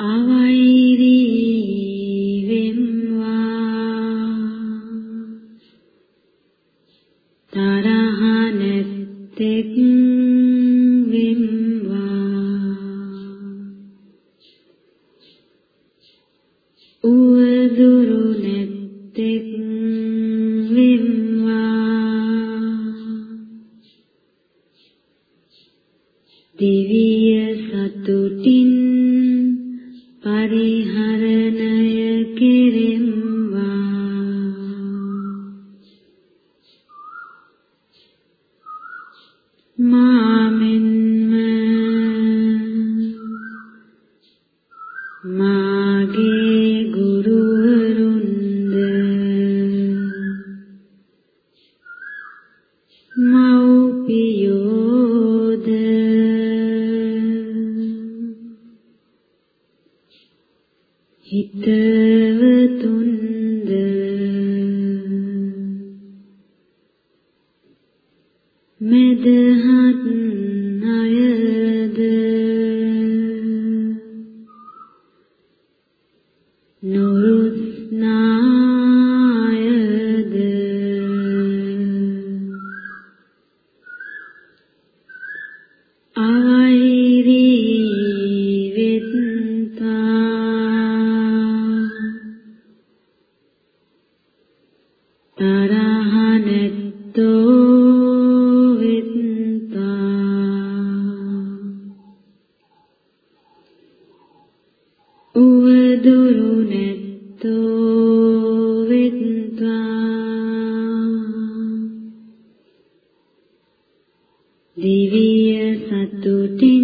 ആവാം දිවිය සතුටින්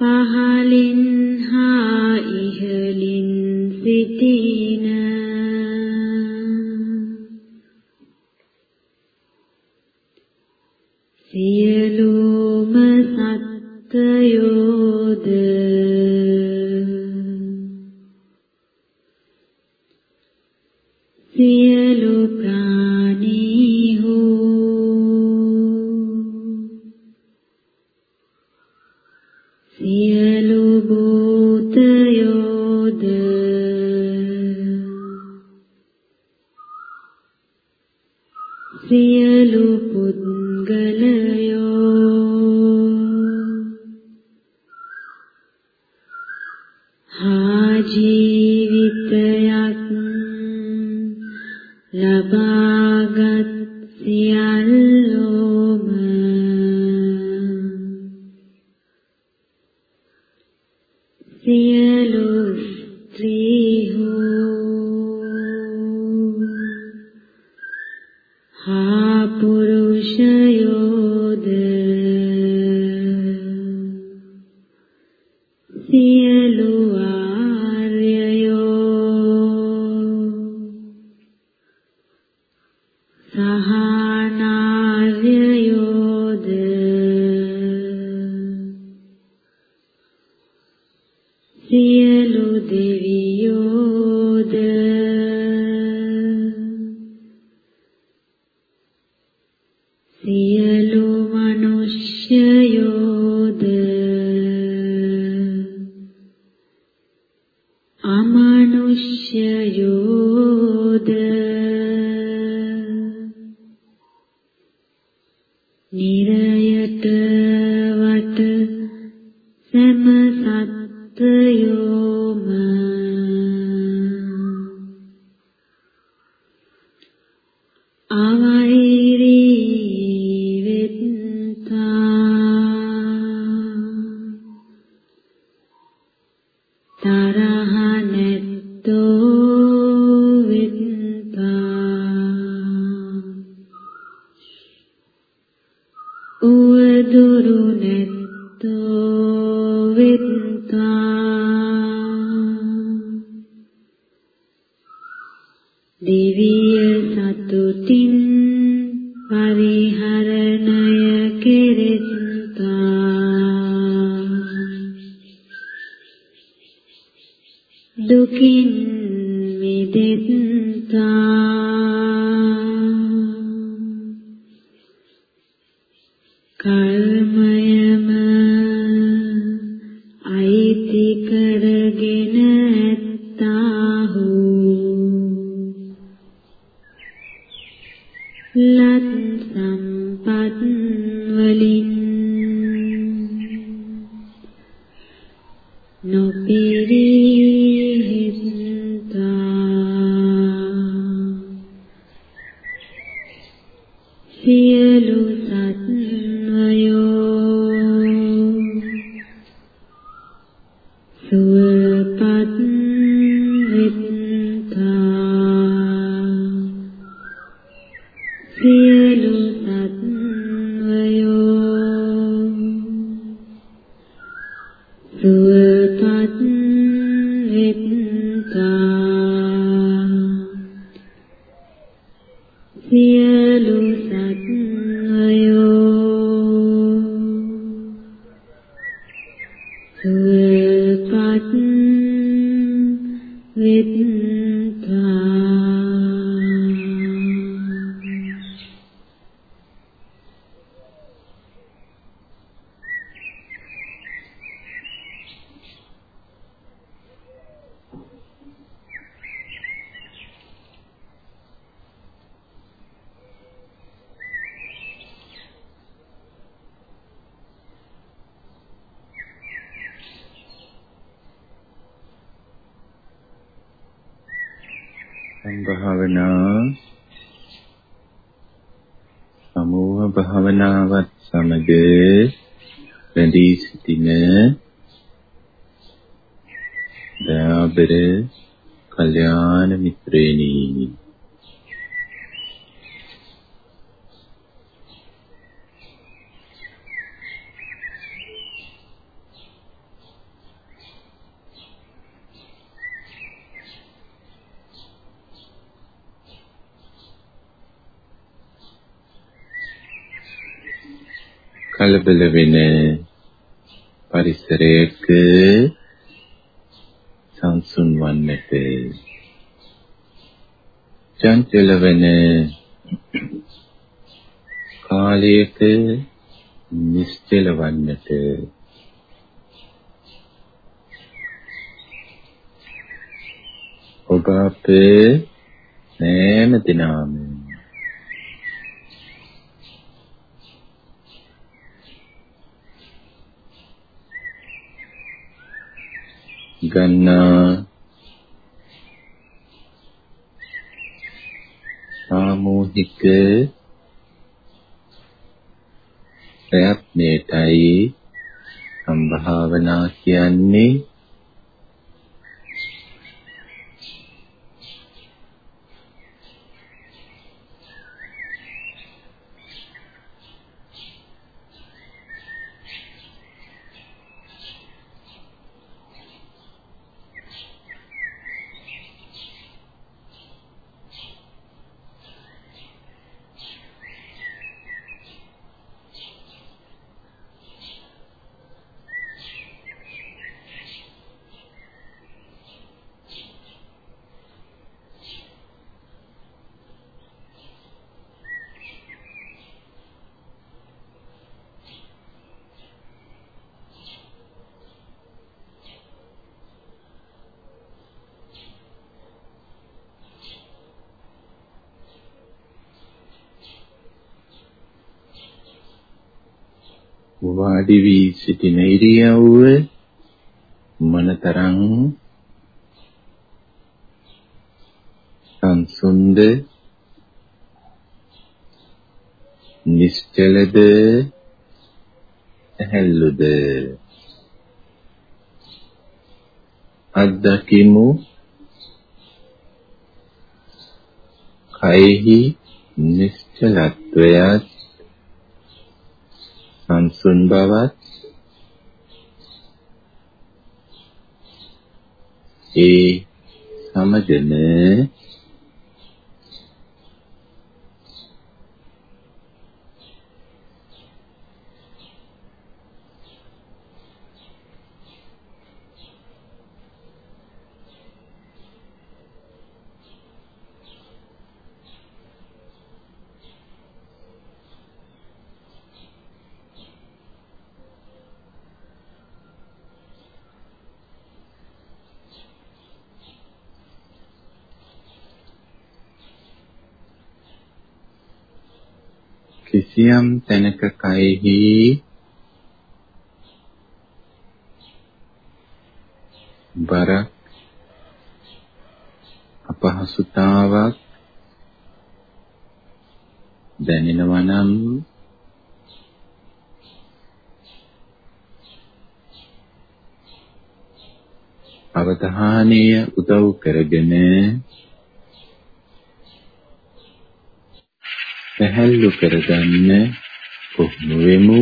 පහලින් හා ඉහලින් සිටි නිරයට เมียลูสัตว์ කලබල වෙන පරිසරයක සංසුන් වන්නට චංචල වෙන කාලයක නිශ්චල වන්නට ඔබ අපේ නෑම දිනාම ගන්නා. සාමූහික ප්‍රයත්නයටයි සම්භාවනා කියන්නේ. වාඩි වී සිටින ඉරියව්ව මනතරං සංසුන්ද නිශ්චලද ඇහැල්ලුද? අද්දකිමු කයෙහි නිශ්චලත්වයත් සංසුන් බවත් ඒ සමගම කිසියම් තැනක කයෙහි බරක් අපහසුතාවක් දැනෙනවා නම් අවධානය උදව් කරගෙන සැහැල්ලු කරගන්න පුහුණු වෙමු.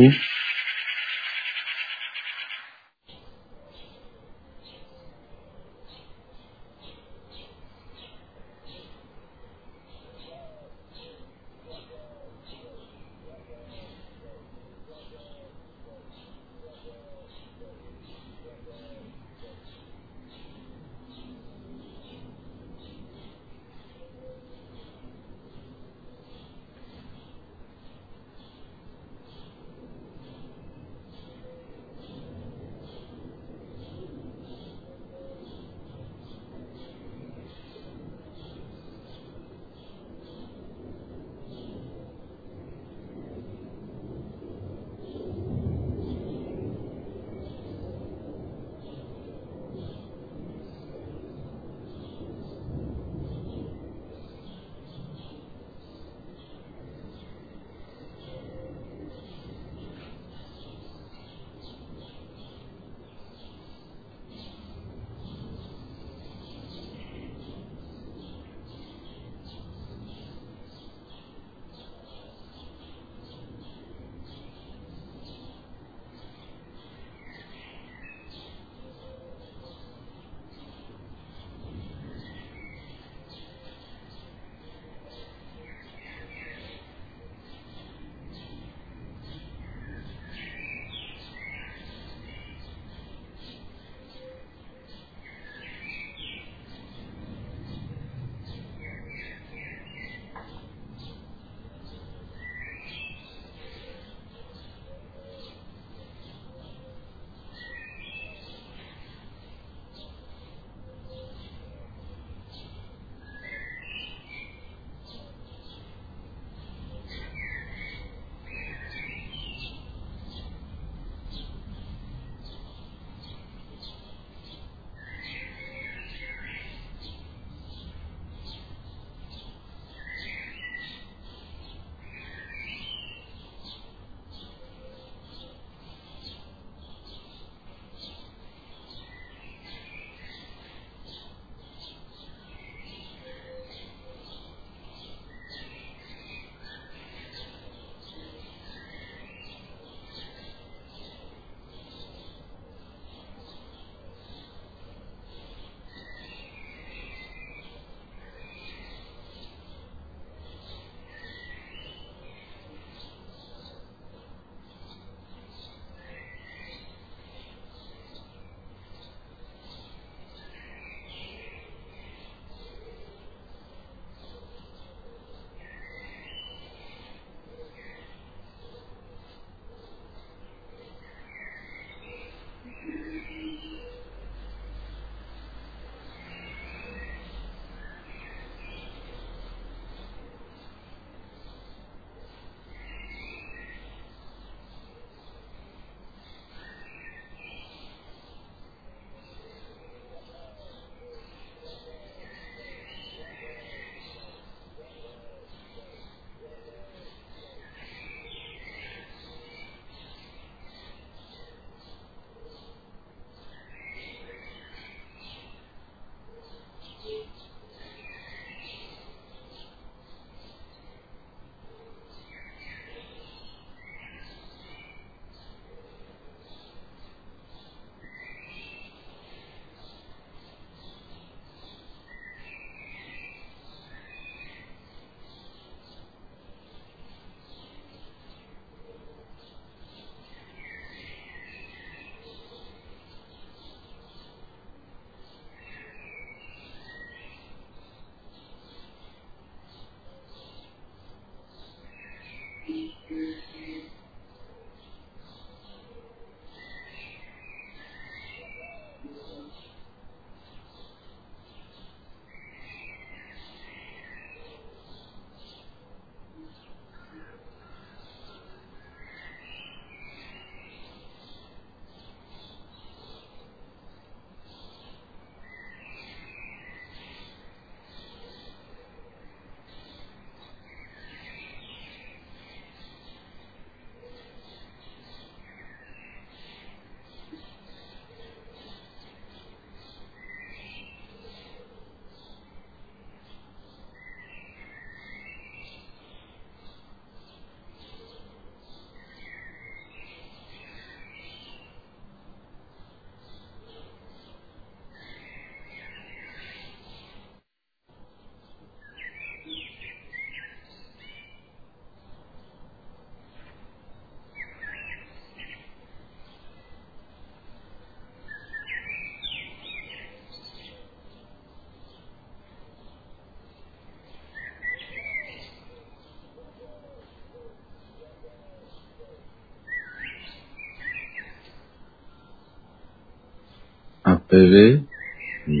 අපව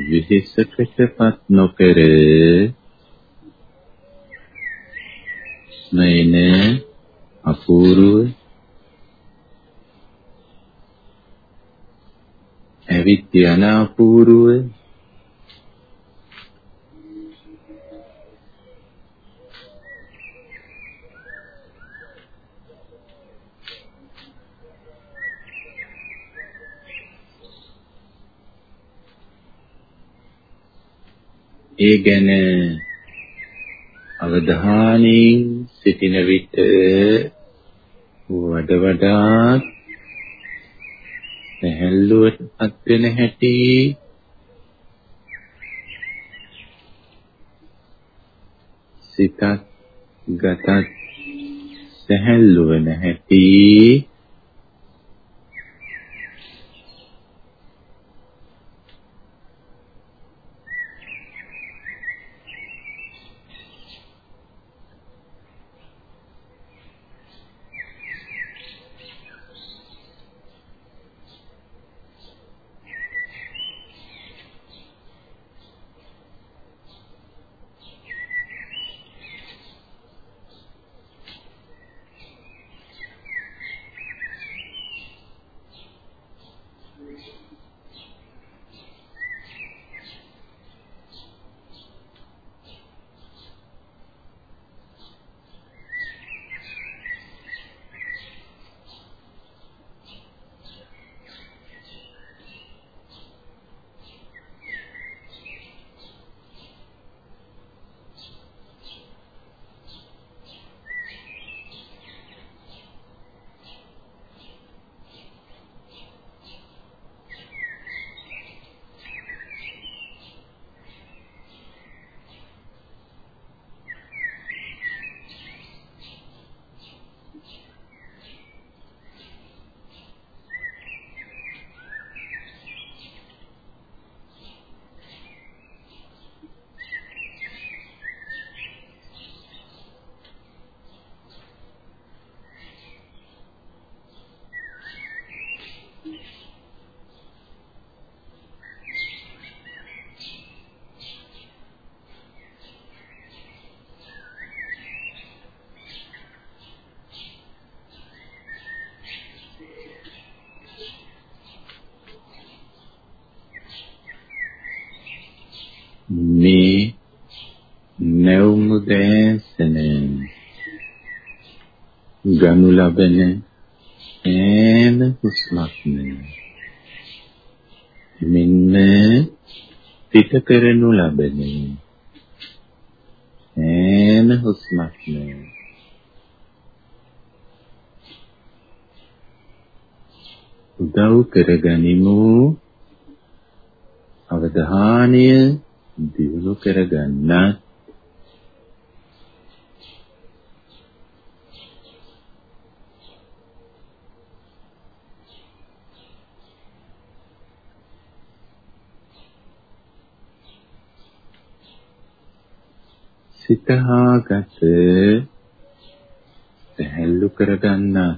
විහිසකටපත් නොකර. නයින අපූර්ව ඇවිත් යන අපූර්ව ඒ ගැන අවධානයෙන් සිටින විට වඩ වඩාත් සැහැල්ලුවටපත් වෙන හැටි සිතත් ගතත් සැහැල්ලු වෙන හැටි මේ නැවුම් දැසන ගනු ලබන ඈම හුස්මක්ම මෙන්න පිට කරනු ලබන ඈම හුස්මක්ම උදව් කරගනිමු අවධානය දියුණු කරගන්න සිතහාගත සැහැල්ලු කරගන්නා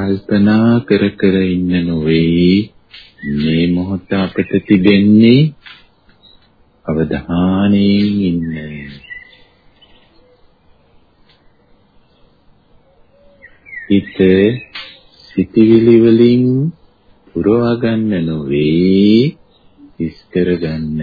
කල්පනා කර කර ඉන්න නොවේ. මේ මොහොත අපිට තිබෙන්නේ අවධානයෙන් ඉන්න. හිත සිටිවිලි වලින් පුරවා ගන්න නොවේ. ඉස් කර ගන්න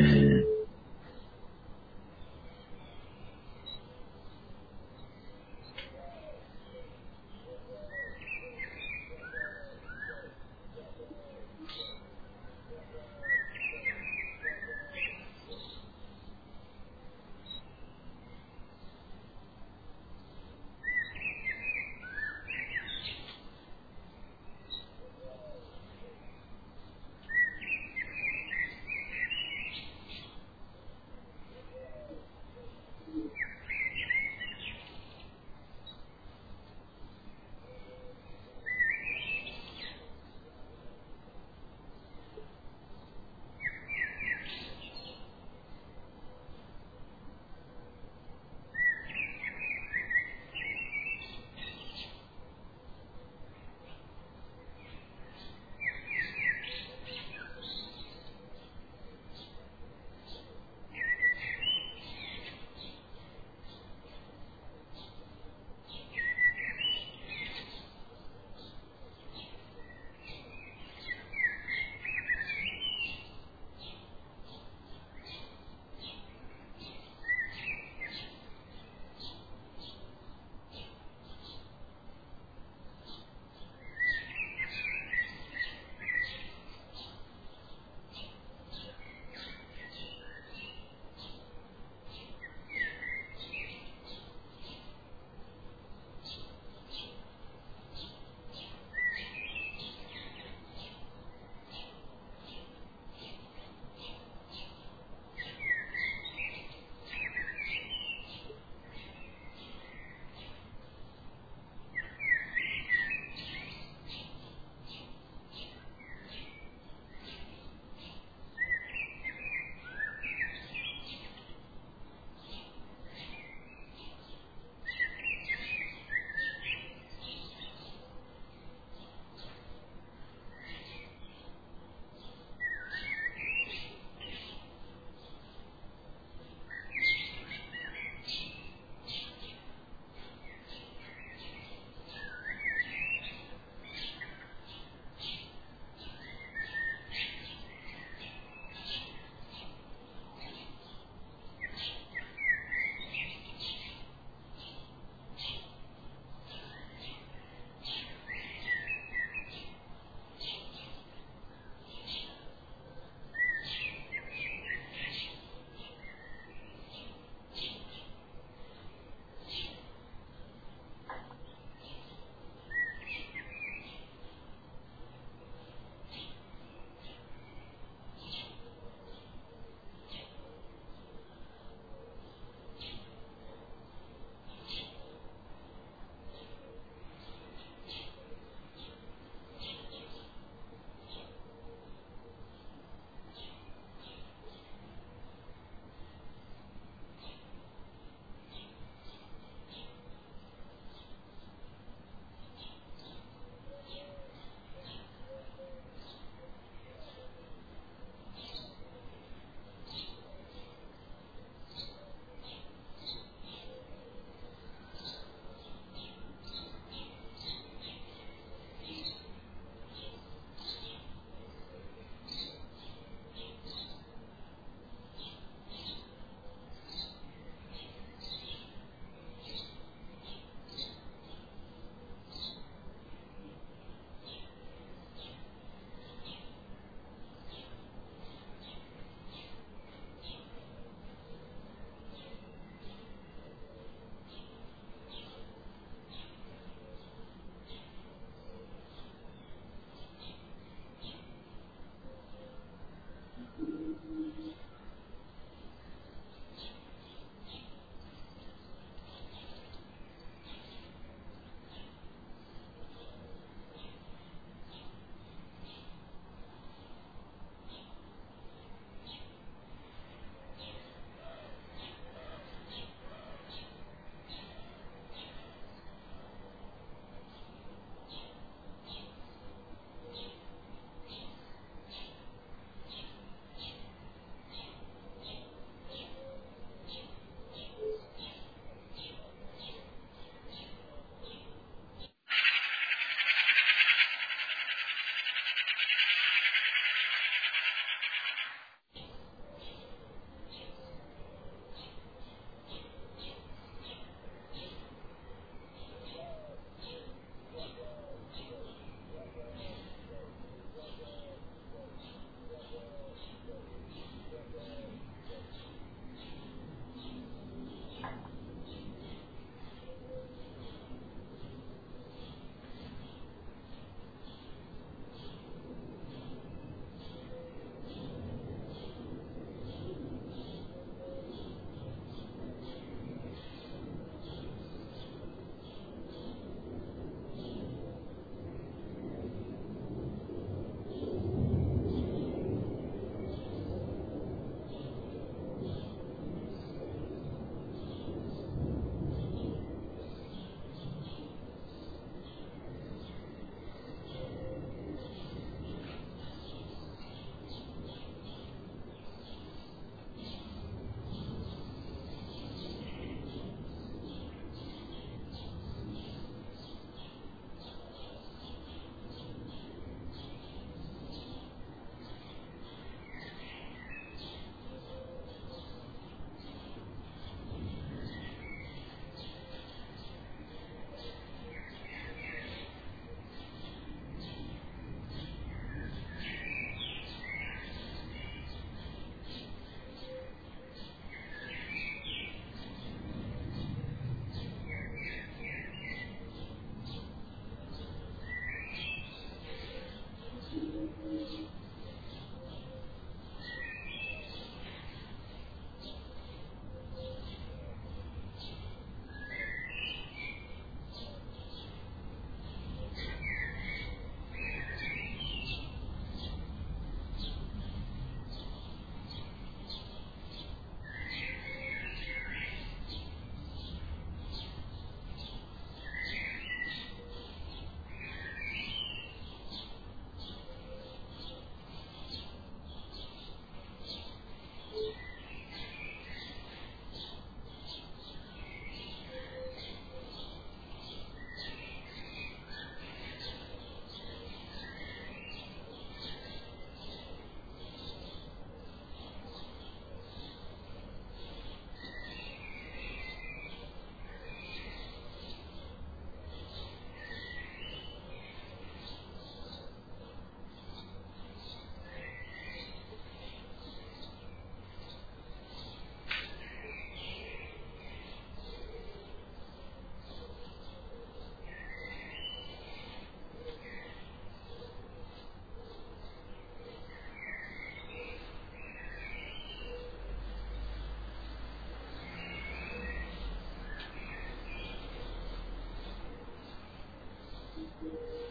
え?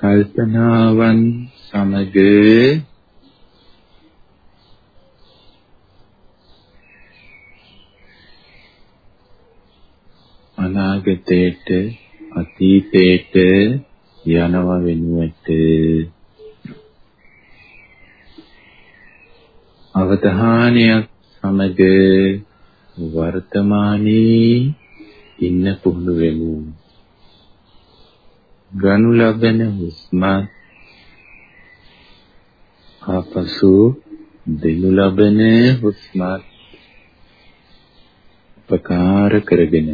කල්පනාවන් සමග අනාගතයට අතීතයට යනව වෙනුවට අවධානයක් සමග වර්තමානයේ ඉන්න පුහුණු වෙමු. ගනු ලබන හුස්ම ආපසු දෙනු ලබන හුස්ම උපකාර කරගෙන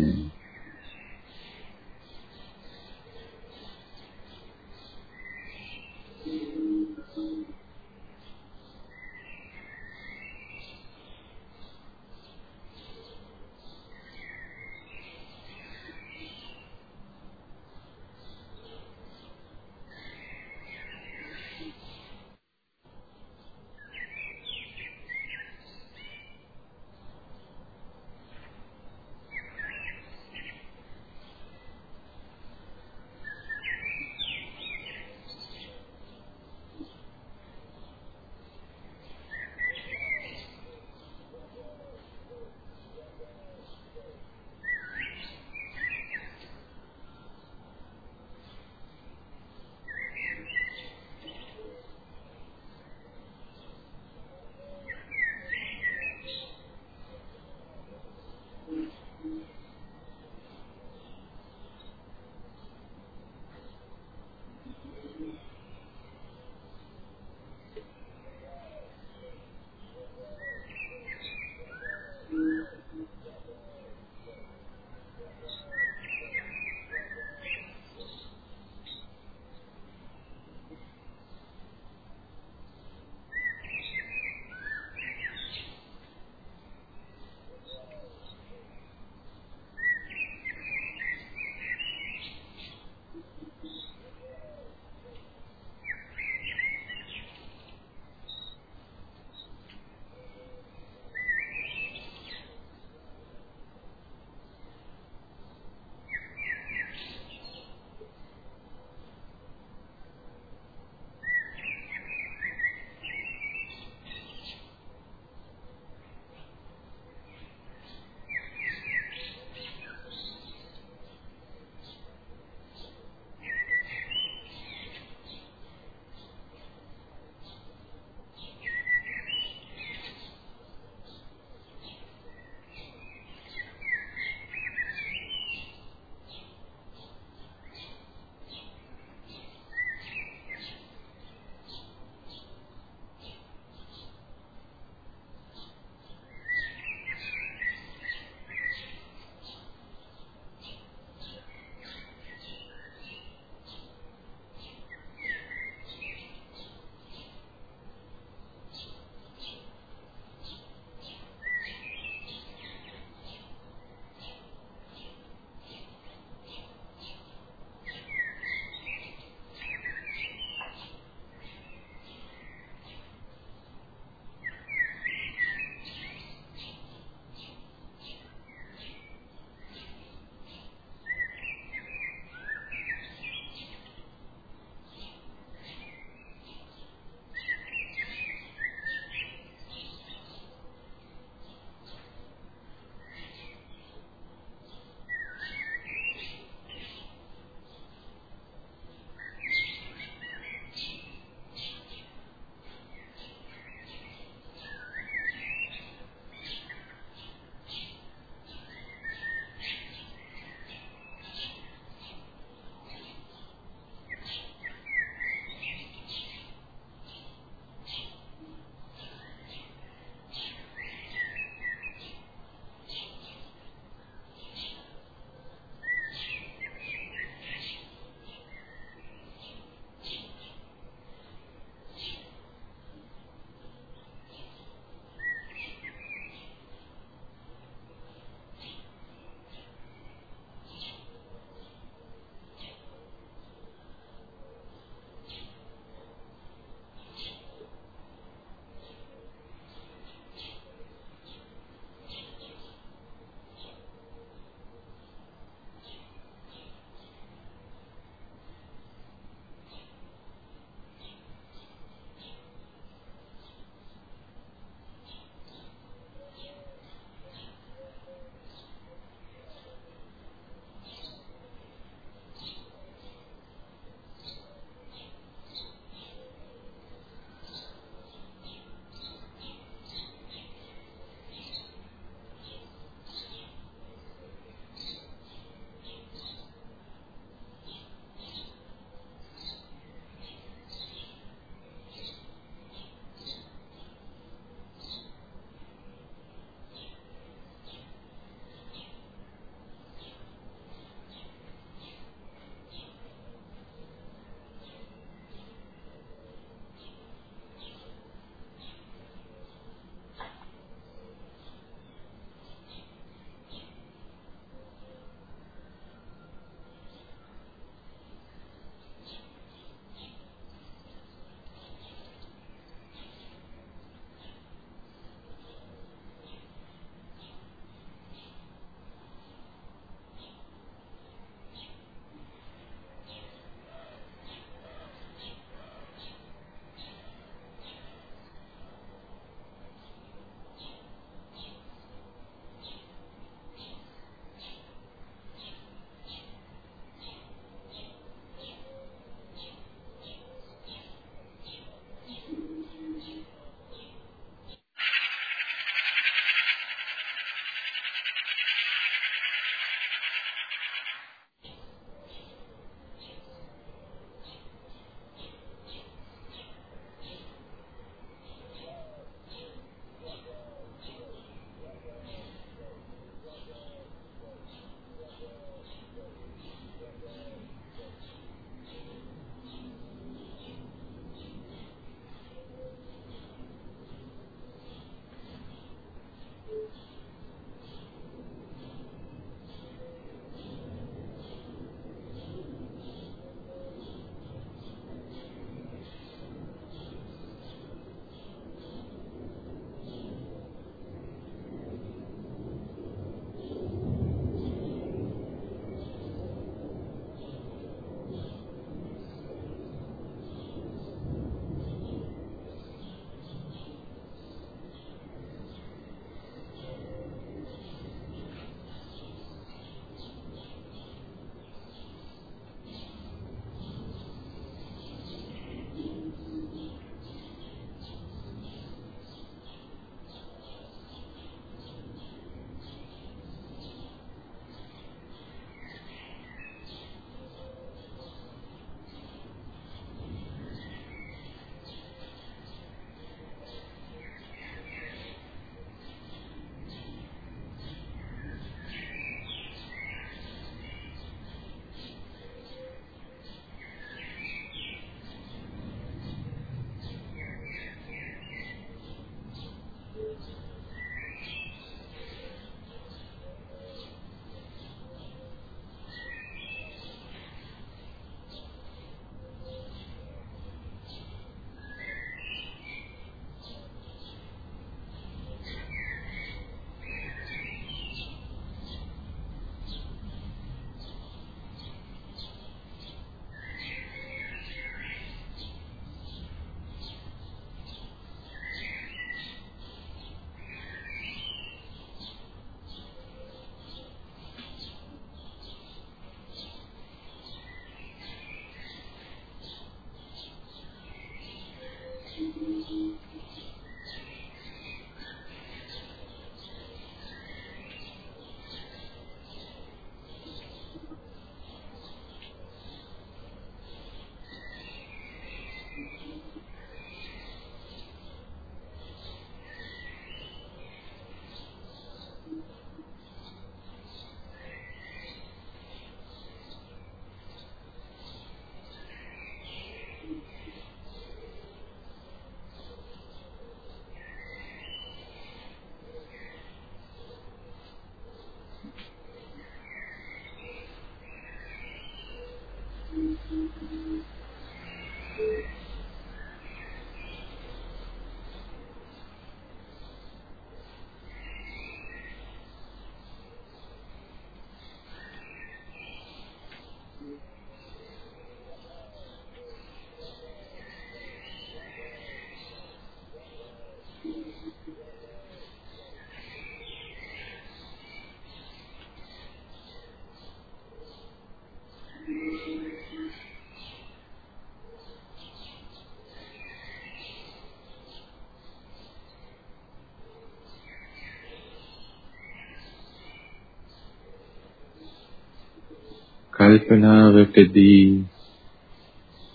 කල්පනාවකදී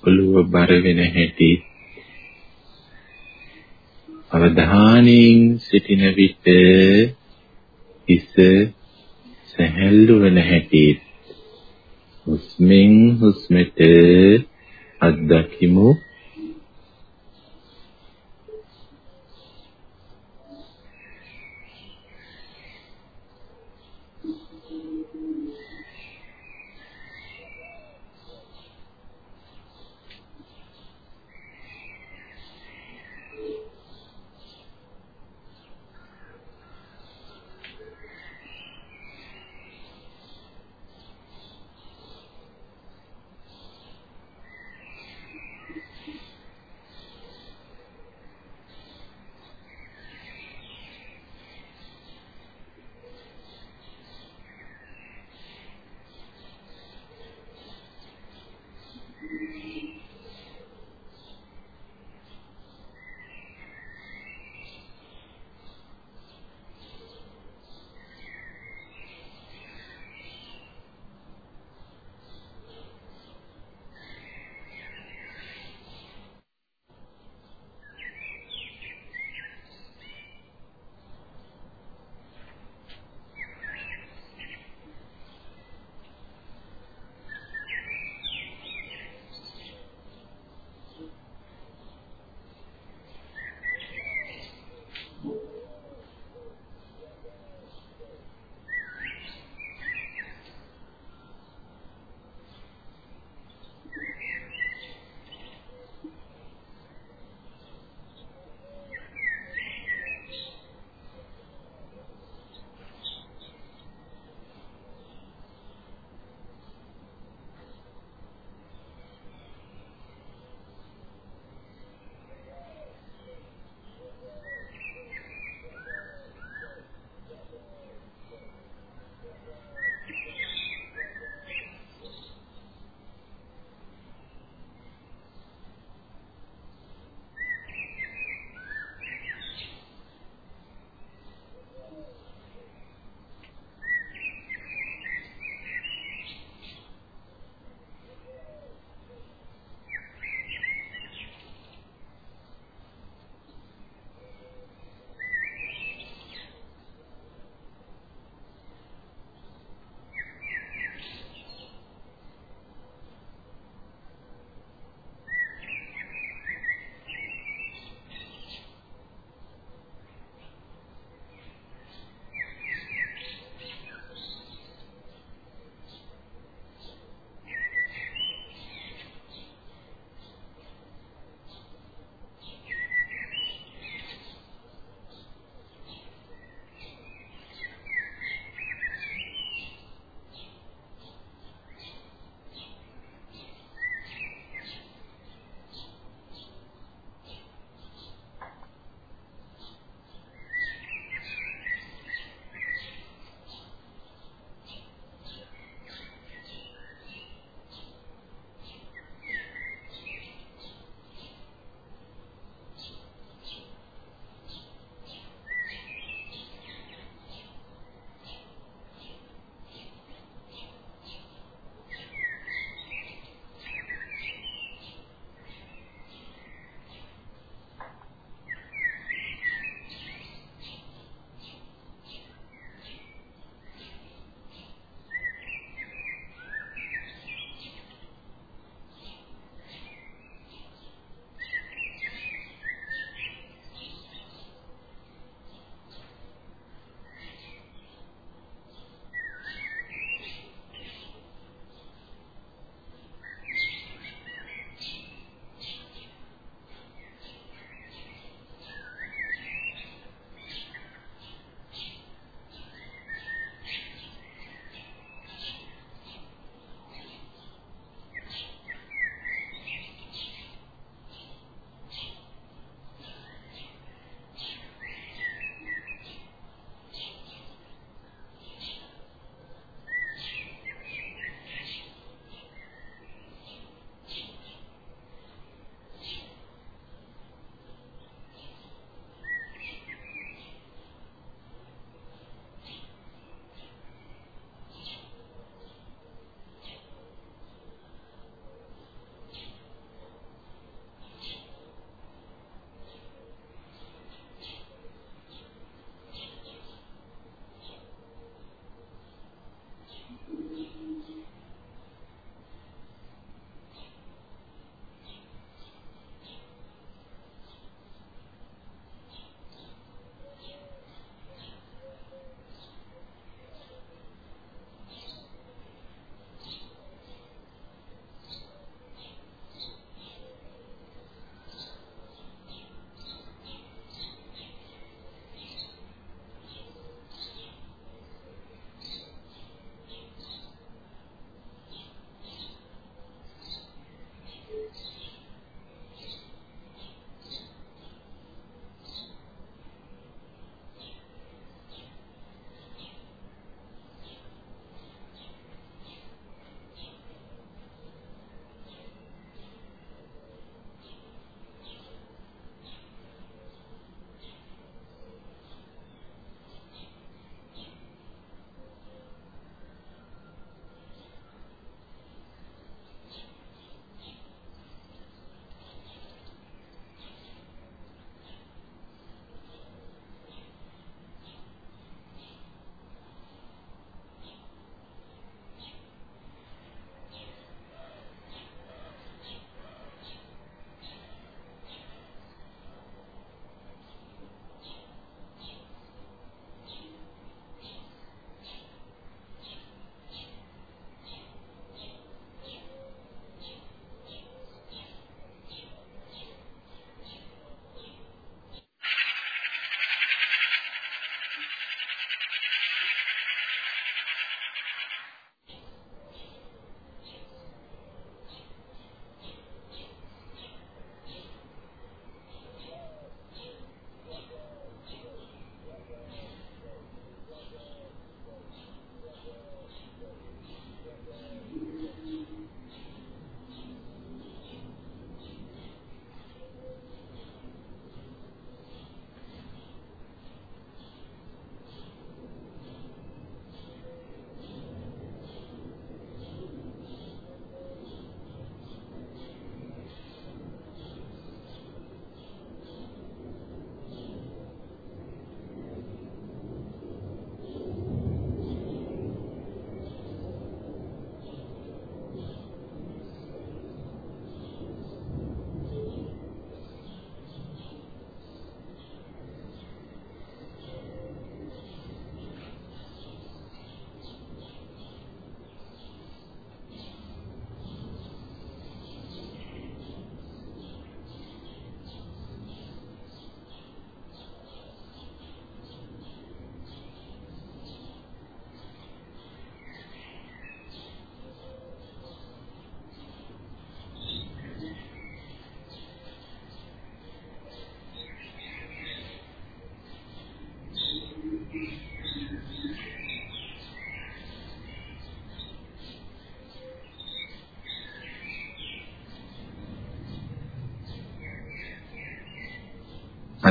ඔළුව බර වෙන හැටි අවධානයෙන් සිටින විට හිස සැහැල්ලු වෙන හැටි හුස්මෙන් හුස්මට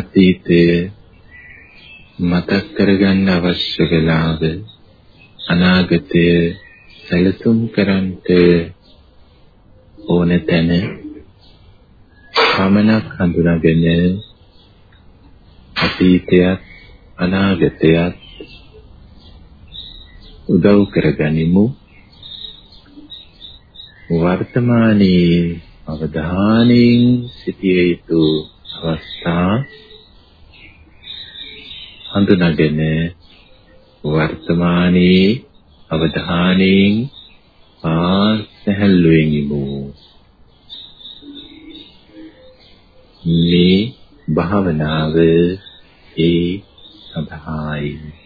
අතීතය මතක් කරගන්න අවශ්‍ය වෙලාව අනාගතය සැලසුම් කරන්ට ඕන තැන පමණක් හඳුනාගෙන අතීතයත් අනාගතයත් උදව් කරගනිමු. වර්තමානයේ අවධානයෙන් සිටිය යුතු අවස්ථා හඳුනාගෙන වර්තමානයේ අවධානයෙන් ආසහැල්ලුවෙන් ඉමු. මේ භාවනාව ඒ සඳහායි.